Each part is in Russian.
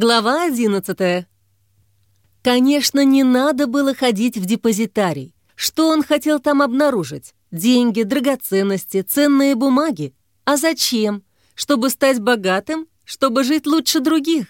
Глава 11. Конечно, не надо было ходить в депозитарий. Что он хотел там обнаружить? Деньги, драгоценности, ценные бумаги. А зачем? Чтобы стать богатым? Чтобы жить лучше других?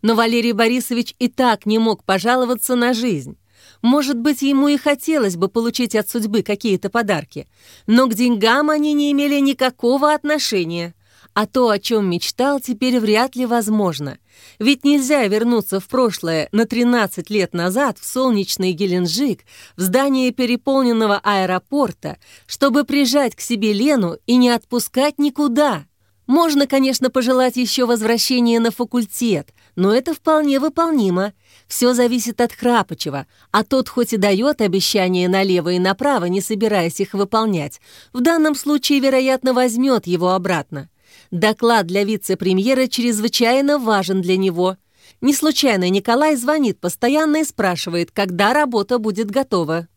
Но Валерий Борисович и так не мог пожаловаться на жизнь. Может быть, ему и хотелось бы получить от судьбы какие-то подарки, но к деньгам они не имели никакого отношения – а то, о чем мечтал, теперь вряд ли возможно. Ведь нельзя вернуться в прошлое на 13 лет назад в солнечный Геленджик, в здание переполненного аэропорта, чтобы прижать к себе Лену и не отпускать никуда. Можно, конечно, пожелать еще возвращения на факультет, но это вполне выполнимо. Все зависит от Храпочева, а тот хоть и дает обещания налево и направо, не собираясь их выполнять, в данном случае, вероятно, возьмет его обратно. Доклад для вице-премьера чрезвычайно важен для него. Не случайно Николай звонит постоянно и спрашивает, когда работа будет готова.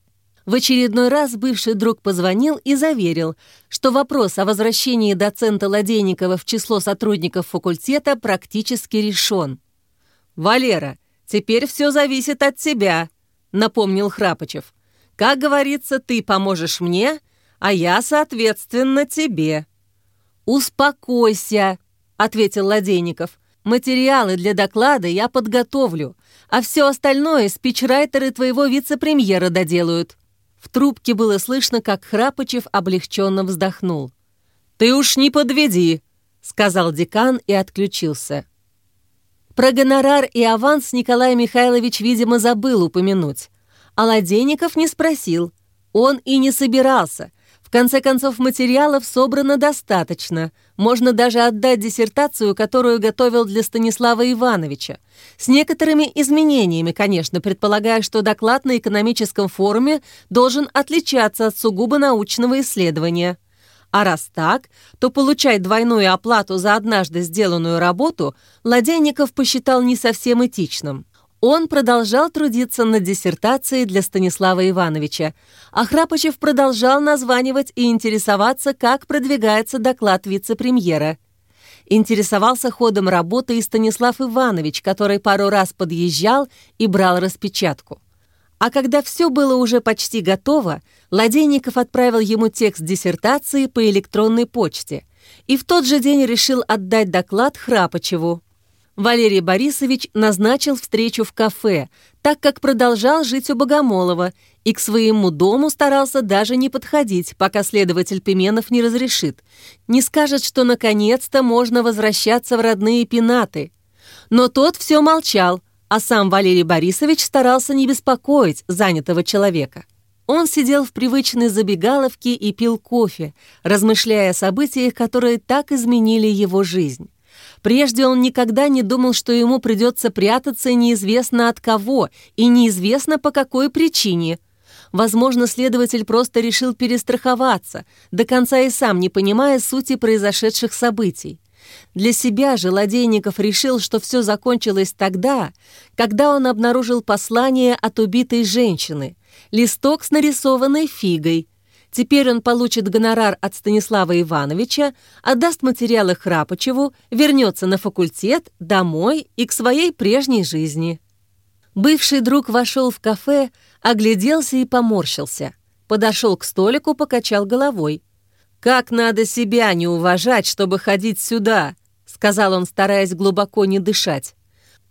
В очередной раз бывший друг позвонил и заверил, что вопрос о возвращении доцента Ладейникова в число сотрудников факультета практически решен. «Валера, теперь все зависит от тебя», — напомнил Храпочев. «Как говорится, ты поможешь мне, а я, соответственно, тебе». «Успокойся», — ответил Ладейников. «Материалы для доклада я подготовлю, а все остальное спичрайтеры твоего вице-премьера доделают». В трубке было слышно, как Храпочев облегченно вздохнул. «Ты уж не подведи», — сказал декан и отключился. Про гонорар и аванс Николай Михайлович, видимо, забыл упомянуть. А Ладейников не спросил. Он и не собирался, в конце концов, материалов собрано достаточно. Можно даже отдать диссертацию, которую готовил для Станислава Ивановича. С некоторыми изменениями, конечно, предполагая, что доклад на экономическом форуме должен отличаться от сугубо научного исследования. А раз так, то получать двойную оплату за однажды сделанную работу Ладейников посчитал не совсем этичным. Он продолжал трудиться над диссертацией для Станислава Ивановича, а продолжал названивать и интересоваться, как продвигается доклад вице-премьера. Интересовался ходом работы и Станислав Иванович, который пару раз подъезжал и брал распечатку. А когда все было уже почти готово, Ладейников отправил ему текст диссертации по электронной почте и в тот же день решил отдать доклад Храпочеву. Валерий Борисович назначил встречу в кафе, так как продолжал жить у Богомолова и к своему дому старался даже не подходить, пока следователь Пименов не разрешит. Не скажет, что наконец-то можно возвращаться в родные пенаты. Но тот все молчал, а сам Валерий Борисович старался не беспокоить занятого человека. Он сидел в привычной забегаловке и пил кофе, размышляя о событиях, которые так изменили его жизнь. Прежде он никогда не думал, что ему придется прятаться неизвестно от кого и неизвестно по какой причине. Возможно, следователь просто решил перестраховаться, до конца и сам не понимая сути произошедших событий. Для себя же Ладейников решил, что все закончилось тогда, когда он обнаружил послание от убитой женщины, листок с нарисованной фигой — Теперь он получит гонорар от Станислава Ивановича, отдаст материалы Храпочеву, вернется на факультет, домой и к своей прежней жизни. Бывший друг вошел в кафе, огляделся и поморщился. Подошел к столику, покачал головой. «Как надо себя не уважать, чтобы ходить сюда!» сказал он, стараясь глубоко не дышать.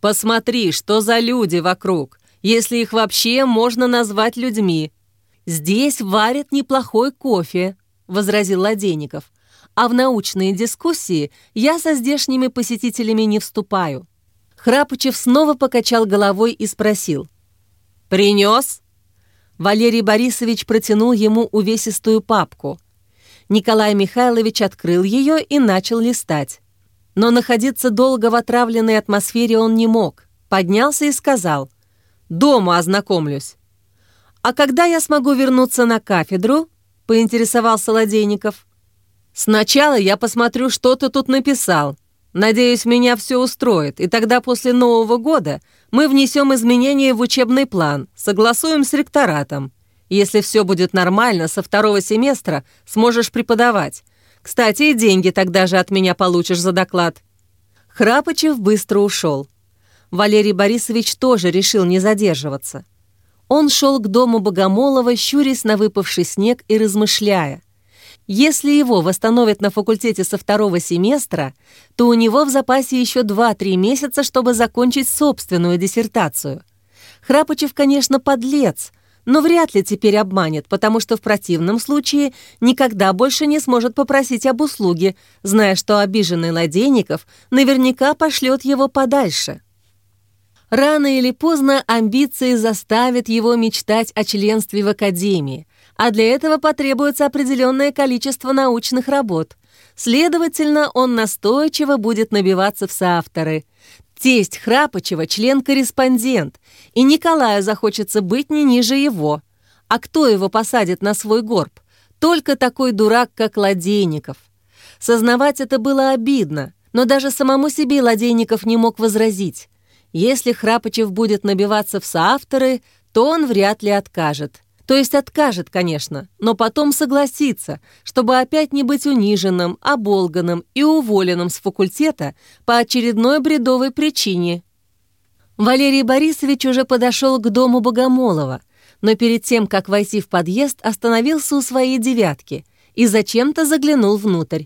«Посмотри, что за люди вокруг, если их вообще можно назвать людьми. «Здесь варят неплохой кофе», — возразил Ладейников. «А в научные дискуссии я со здешними посетителями не вступаю». Храпучев снова покачал головой и спросил. «Принес?» Валерий Борисович протянул ему увесистую папку. Николай Михайлович открыл ее и начал листать. Но находиться долго в отравленной атмосфере он не мог. Поднялся и сказал. «Дома ознакомлюсь». «А когда я смогу вернуться на кафедру?» — поинтересовался Ладейников. «Сначала я посмотрю, что ты тут написал. Надеюсь, меня все устроит, и тогда после Нового года мы внесем изменения в учебный план, согласуем с ректоратом. Если все будет нормально, со второго семестра сможешь преподавать. Кстати, и деньги тогда же от меня получишь за доклад». Храпочев быстро ушел. Валерий Борисович тоже решил не задерживаться. Он шел к дому Богомолова, щурясь на выпавший снег и размышляя. Если его восстановят на факультете со второго семестра, то у него в запасе еще 2-3 месяца, чтобы закончить собственную диссертацию. Храпочев, конечно, подлец, но вряд ли теперь обманет, потому что в противном случае никогда больше не сможет попросить об услуге, зная, что обиженный Ладейников наверняка пошлет его подальше. Рано или поздно амбиции заставят его мечтать о членстве в академии, а для этого потребуется определенное количество научных работ. Следовательно, он настойчиво будет набиваться в соавторы. Тесть Храпочева — член-корреспондент, и Николаю захочется быть не ниже его. А кто его посадит на свой горб? Только такой дурак, как Ладейников. Сознавать это было обидно, но даже самому себе Ладейников не мог возразить. Если Храпочев будет набиваться в соавторы, то он вряд ли откажет. То есть откажет, конечно, но потом согласится, чтобы опять не быть униженным, оболганным и уволенным с факультета по очередной бредовой причине. Валерий Борисович уже подошел к дому Богомолова, но перед тем, как войти в подъезд, остановился у своей девятки и зачем-то заглянул внутрь.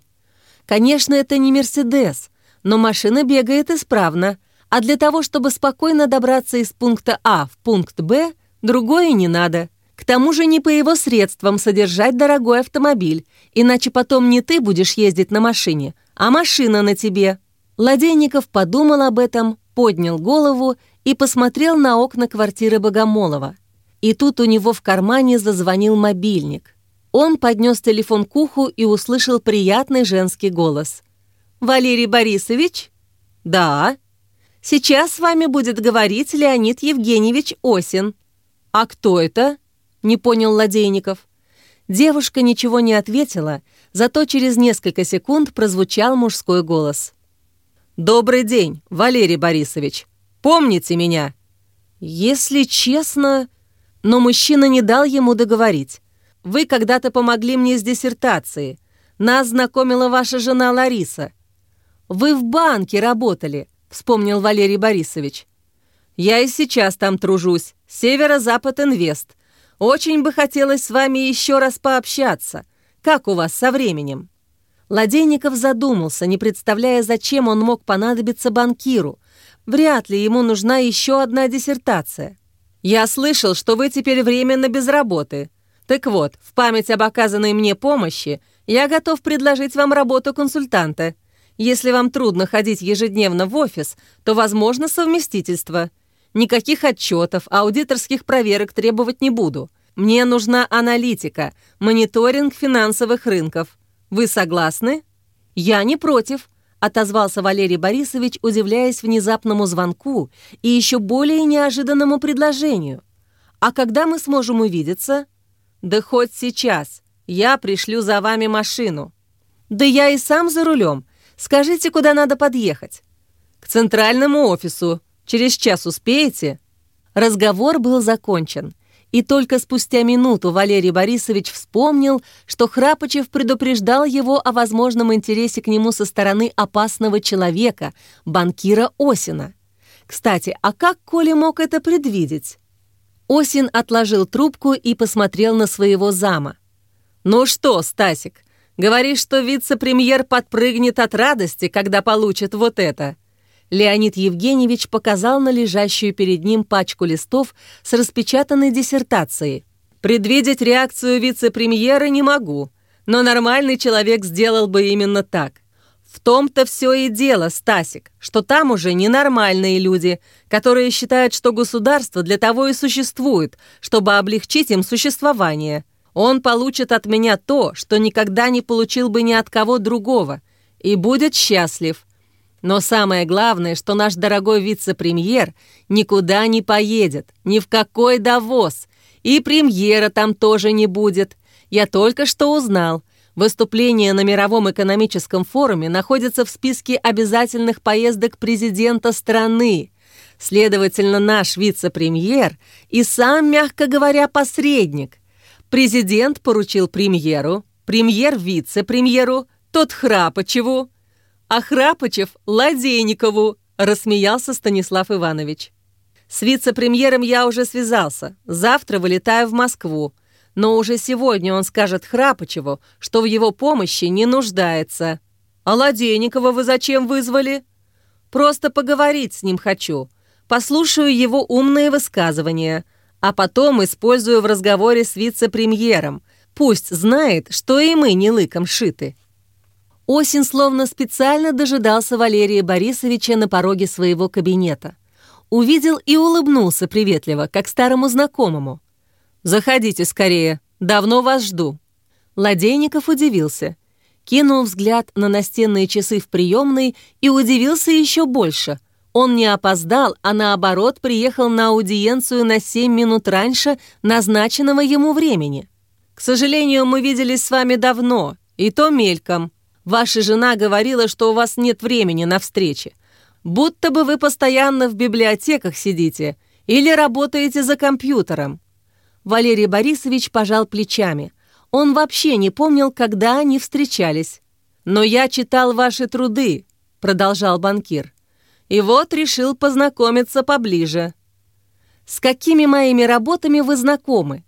Конечно, это не «Мерседес», но машина бегает исправно — а для того, чтобы спокойно добраться из пункта А в пункт Б, другое не надо. К тому же не по его средствам содержать дорогой автомобиль, иначе потом не ты будешь ездить на машине, а машина на тебе. Ладейников подумал об этом, поднял голову и посмотрел на окна квартиры Богомолова. И тут у него в кармане зазвонил мобильник. Он поднес телефон к уху и услышал приятный женский голос. «Валерий Борисович?» «Да», Сейчас с вами будет говорить Леонид Евгеньевич Осин». «А кто это?» — не понял Ладейников. Девушка ничего не ответила, зато через несколько секунд прозвучал мужской голос. «Добрый день, Валерий Борисович. Помните меня?» «Если честно...» Но мужчина не дал ему договорить. «Вы когда-то помогли мне с диссертацией. Нас знакомила ваша жена Лариса. Вы в банке работали вспомнил Валерий Борисович. «Я и сейчас там тружусь. Северо-Запад Инвест. Очень бы хотелось с вами еще раз пообщаться. Как у вас со временем?» Ладейников задумался, не представляя, зачем он мог понадобиться банкиру. Вряд ли ему нужна еще одна диссертация. «Я слышал, что вы теперь временно без работы. Так вот, в память об оказанной мне помощи я готов предложить вам работу консультанта. Если вам трудно ходить ежедневно в офис, то возможно совместительство. Никаких отчетов, аудиторских проверок требовать не буду. Мне нужна аналитика, мониторинг финансовых рынков. Вы согласны? Я не против, отозвался Валерий Борисович, удивляясь внезапному звонку и еще более неожиданному предложению. А когда мы сможем увидеться? Да хоть сейчас. Я пришлю за вами машину. Да я и сам за рулем. Скажите, куда надо подъехать?» «К центральному офису. Через час успеете?» Разговор был закончен. И только спустя минуту Валерий Борисович вспомнил, что Храпочев предупреждал его о возможном интересе к нему со стороны опасного человека, банкира Осина. Кстати, а как Коля мог это предвидеть? Осин отложил трубку и посмотрел на своего зама. «Ну что, Стасик, Говоришь, что вице-премьер подпрыгнет от радости, когда получит вот это». Леонид Евгеньевич показал на лежащую перед ним пачку листов с распечатанной диссертацией. «Предвидеть реакцию вице-премьера не могу, но нормальный человек сделал бы именно так. В том-то все и дело, Стасик, что там уже ненормальные люди, которые считают, что государство для того и существует, чтобы облегчить им существование. Он получит от меня то, что никогда не получил бы ни от кого другого, и будет счастлив. Но самое главное, что наш дорогой вице-премьер никуда не поедет, ни в какой довоз, и премьера там тоже не будет. Я только что узнал. Выступление на Мировом экономическом форуме находится в списке обязательных поездок президента страны. Следовательно, наш вице-премьер и сам, мягко говоря, посредник. Президент поручил премьеру, премьер вице-премьеру, тот Храпочеву, а Храпочев — Ладейникову. рассмеялся Станислав Иванович. С вице-премьером я уже связался. Завтра вылетаю в Москву. Но уже сегодня он скажет Храпочеву, что в его помощи не нуждается. А Ладейникова вы зачем вызвали? Просто поговорить с ним хочу. Послушаю его умные высказывания, а потом использую в разговоре с вице-премьером. Пусть знает, что и мы не лыком шиты. Осень словно специально дожидался Валерия Борисовича на пороге своего кабинета. Увидел и улыбнулся приветливо, как старому знакомому. «Заходите скорее, давно вас жду». Ладейников удивился. Кинул взгляд на настенные часы в приемной и удивился еще больше. Он не опоздал, а наоборот приехал на аудиенцию на 7 минут раньше назначенного ему времени. «К сожалению, мы виделись с вами давно, и то мельком. Ваша жена говорила, что у вас нет времени на встречи. Будто бы вы постоянно в библиотеках сидите или работаете за компьютером». Валерий Борисович пожал плечами. Он вообще не помнил, когда они встречались. «Но я читал ваши труды», — продолжал банкир. «И вот решил познакомиться поближе». «С какими моими работами вы знакомы?»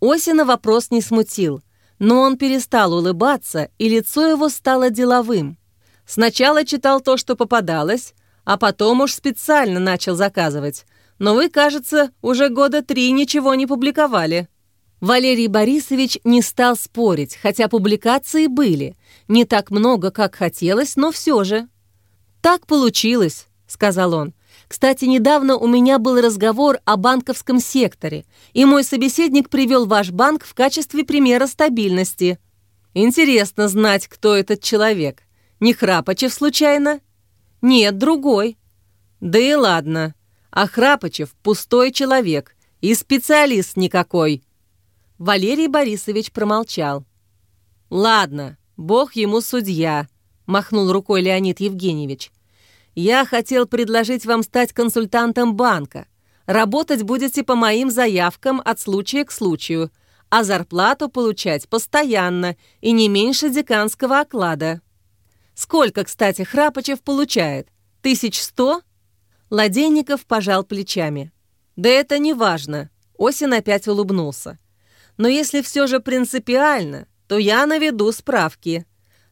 Осина вопрос не смутил, но он перестал улыбаться, и лицо его стало деловым. Сначала читал то, что попадалось, а потом уж специально начал заказывать. Но вы, кажется, уже года три ничего не публиковали». Валерий Борисович не стал спорить, хотя публикации были. Не так много, как хотелось, но все же. «Так получилось», — сказал он. «Кстати, недавно у меня был разговор о банковском секторе, и мой собеседник привел ваш банк в качестве примера стабильности. Интересно знать, кто этот человек. Не Храпочев случайно?» «Нет, другой». «Да и ладно. А Храпочев — пустой человек и специалист никакой». Валерий Борисович промолчал. «Ладно, бог ему судья», — махнул рукой Леонид Евгеньевич. «Я хотел предложить вам стать консультантом банка. Работать будете по моим заявкам от случая к случаю, а зарплату получать постоянно и не меньше деканского оклада». Сколько, кстати, Храпочев получает? Тысяч сто?» Ладейников пожал плечами. «Да это не важно», — Осин опять улыбнулся. «Но если все же принципиально, то я наведу справки.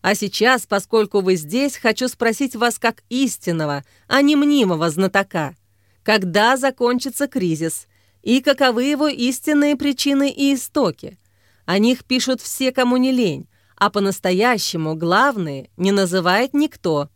А сейчас, поскольку вы здесь, хочу спросить вас как истинного, а не мнимого знатока. Когда закончится кризис? И каковы его истинные причины и истоки? О них пишут все, кому не лень а по-настоящему главные не называет никто.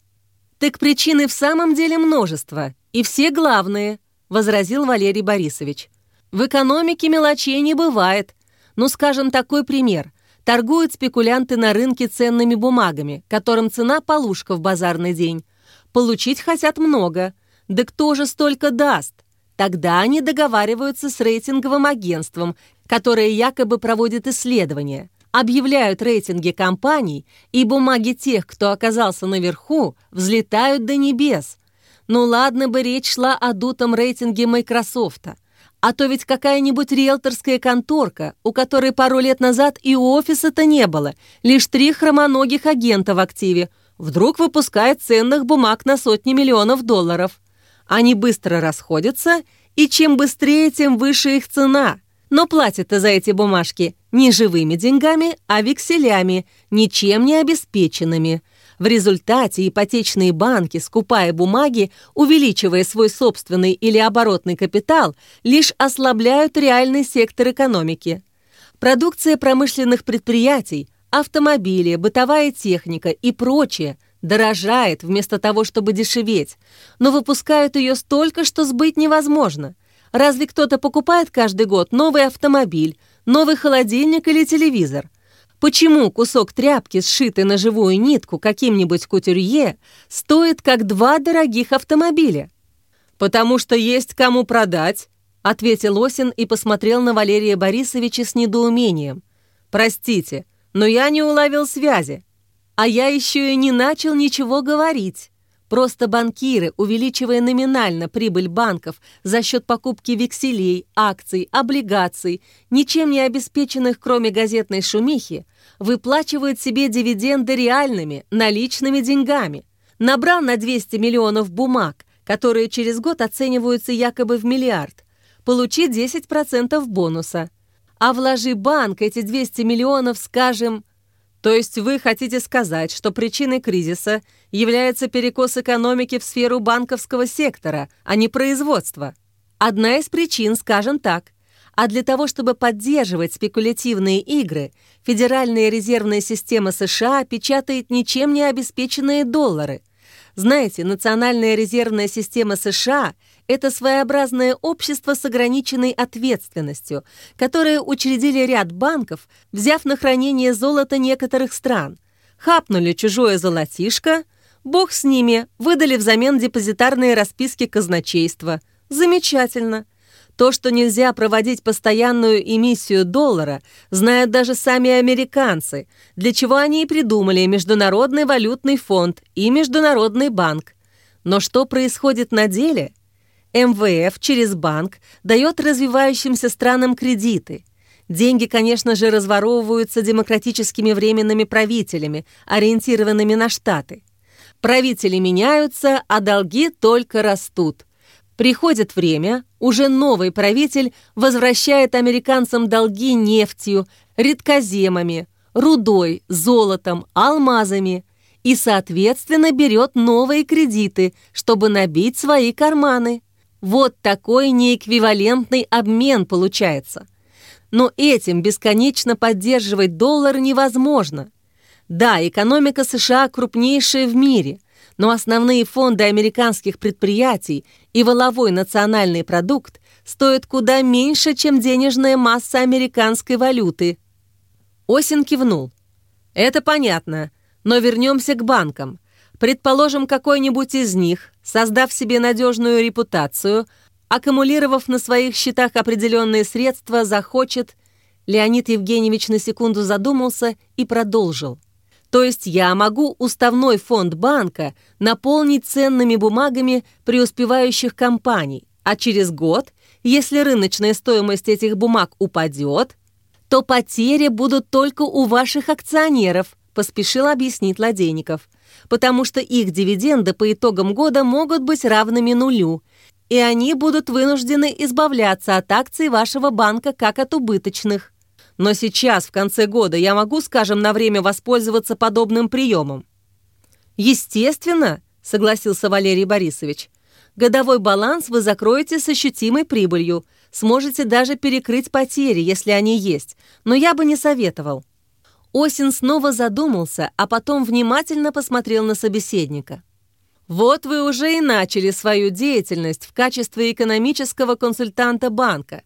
«Так причины в самом деле множество, и все главные», — возразил Валерий Борисович. «В экономике мелочей не бывает. Ну, скажем, такой пример. Торгуют спекулянты на рынке ценными бумагами, которым цена полушка в базарный день. Получить хотят много. Да кто же столько даст? Тогда они договариваются с рейтинговым агентством, которое якобы проводит исследования объявляют рейтинги компаний, и бумаги тех, кто оказался наверху, взлетают до небес. Ну ладно бы речь шла о дутом рейтинге Майкрософта. А то ведь какая-нибудь риэлторская конторка, у которой пару лет назад и офиса-то не было, лишь три хромоногих агента в активе, вдруг выпускает ценных бумаг на сотни миллионов долларов. Они быстро расходятся, и чем быстрее, тем выше их цена – но платят-то за эти бумажки не живыми деньгами, а векселями, ничем не обеспеченными. В результате ипотечные банки, скупая бумаги, увеличивая свой собственный или оборотный капитал, лишь ослабляют реальный сектор экономики. Продукция промышленных предприятий, автомобили, бытовая техника и прочее дорожает вместо того, чтобы дешеветь, но выпускают ее столько, что сбыть невозможно – Разве кто-то покупает каждый год новый автомобиль, новый холодильник или телевизор? Почему кусок тряпки, сшитый на живую нитку каким-нибудь кутюрье, стоит как два дорогих автомобиля? «Потому что есть кому продать», — ответил Осин и посмотрел на Валерия Борисовича с недоумением. «Простите, но я не уловил связи. А я еще и не начал ничего говорить». Просто банкиры, увеличивая номинально прибыль банков за счет покупки векселей, акций, облигаций, ничем не обеспеченных, кроме газетной шумихи, выплачивают себе дивиденды реальными, наличными деньгами. Набрал на 200 миллионов бумаг, которые через год оцениваются якобы в миллиард. Получи 10% бонуса. А вложи банк эти 200 миллионов, скажем... То есть вы хотите сказать, что причиной кризиса является перекос экономики в сферу банковского сектора, а не производства? Одна из причин, скажем так. А для того, чтобы поддерживать спекулятивные игры, Федеральная резервная система США печатает ничем не обеспеченные доллары. Знаете, Национальная резервная система США – это своеобразное общество с ограниченной ответственностью, которое учредили ряд банков, взяв на хранение золото некоторых стран. Хапнули чужое золотишко, бог с ними, выдали взамен депозитарные расписки казначейства. Замечательно. То, что нельзя проводить постоянную эмиссию доллара, знают даже сами американцы, для чего они и придумали Международный валютный фонд и Международный банк. Но что происходит на деле? МВФ через банк дает развивающимся странам кредиты. Деньги, конечно же, разворовываются демократическими временными правителями, ориентированными на Штаты. Правители меняются, а долги только растут. Приходит время, уже новый правитель возвращает американцам долги нефтью, редкоземами, рудой, золотом, алмазами и, соответственно, берет новые кредиты, чтобы набить свои карманы. Вот такой неэквивалентный обмен получается. Но этим бесконечно поддерживать доллар невозможно. Да, экономика США крупнейшая в мире – но основные фонды американских предприятий и воловой национальный продукт стоят куда меньше, чем денежная масса американской валюты. Осин кивнул. Это понятно, но вернемся к банкам. Предположим, какой-нибудь из них, создав себе надежную репутацию, аккумулировав на своих счетах определенные средства, захочет... Леонид Евгеньевич на секунду задумался и продолжил. То есть я могу уставной фонд банка наполнить ценными бумагами преуспевающих компаний, а через год, если рыночная стоимость этих бумаг упадет, то потери будут только у ваших акционеров, поспешил объяснить Ладейников, потому что их дивиденды по итогам года могут быть равными нулю, и они будут вынуждены избавляться от акций вашего банка как от убыточных. Но сейчас, в конце года, я могу, скажем, на время воспользоваться подобным приемом?» «Естественно», — согласился Валерий Борисович. «Годовой баланс вы закроете с ощутимой прибылью. Сможете даже перекрыть потери, если они есть. Но я бы не советовал». Осин снова задумался, а потом внимательно посмотрел на собеседника. «Вот вы уже и начали свою деятельность в качестве экономического консультанта банка.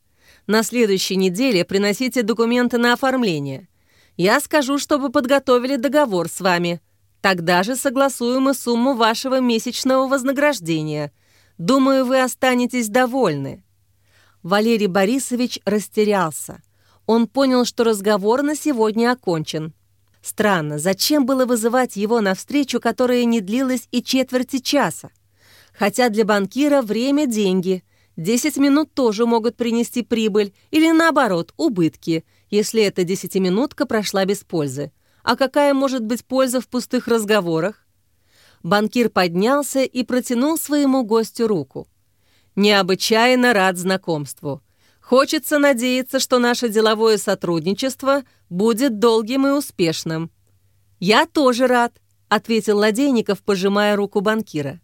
На следующей неделе приносите документы на оформление. Я скажу, чтобы подготовили договор с вами. Тогда же согласуем и сумму вашего месячного вознаграждения. Думаю, вы останетесь довольны». Валерий Борисович растерялся. Он понял, что разговор на сегодня окончен. Странно, зачем было вызывать его на встречу, которая не длилась и четверти часа? Хотя для банкира время – деньги – 10 минут тоже могут принести прибыль или, наоборот, убытки, если эта десятиминутка прошла без пользы. А какая может быть польза в пустых разговорах? Банкир поднялся и протянул своему гостю руку. «Необычайно рад знакомству. Хочется надеяться, что наше деловое сотрудничество будет долгим и успешным». «Я тоже рад», — ответил Ладейников, пожимая руку банкира.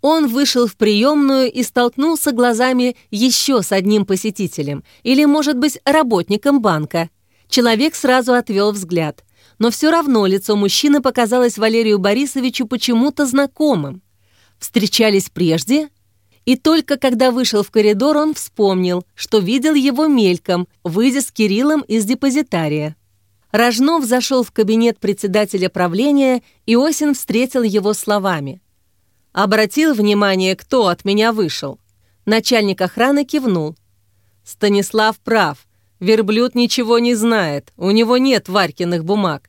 Он вышел в приемную и столкнулся глазами еще с одним посетителем, или, может быть, работником банка. Человек сразу отвел взгляд, но все равно лицо мужчины показалось Валерию Борисовичу почему-то знакомым. Встречались прежде? И только когда вышел в коридор, он вспомнил, что видел его мельком, выйдя с Кириллом из депозитария. Рожнов зашел в кабинет председателя правления, и Осин встретил его словами. Обратил внимание, кто от меня вышел. Начальник охраны кивнул. Станислав прав. Верблюд ничего не знает. У него нет Варькиных бумаг.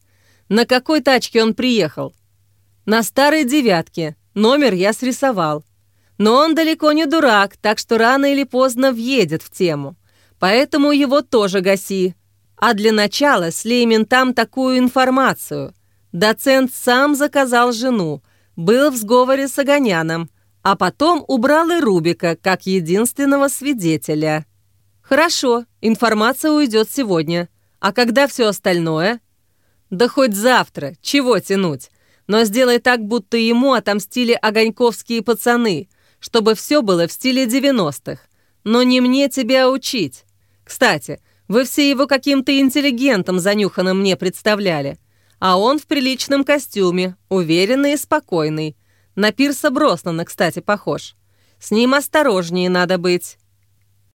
На какой тачке он приехал? На старой девятке. Номер я срисовал. Но он далеко не дурак, так что рано или поздно въедет в тему. Поэтому его тоже гаси. А для начала слей ментам такую информацию. Доцент сам заказал жену, был в сговоре с Огоняном, А потом убрал и Рубика, как единственного свидетеля. Хорошо, информация уйдет сегодня. А когда все остальное? Да хоть завтра, чего тянуть? Но сделай так, будто ему отомстили огоньковские пацаны, чтобы все было в стиле 90-х. Но не мне тебя учить. Кстати, вы все его каким-то интеллигентом занюханным мне представляли. А он в приличном костюме, уверенный и спокойный. На Пирса Броснана, кстати, похож. С ним осторожнее надо быть.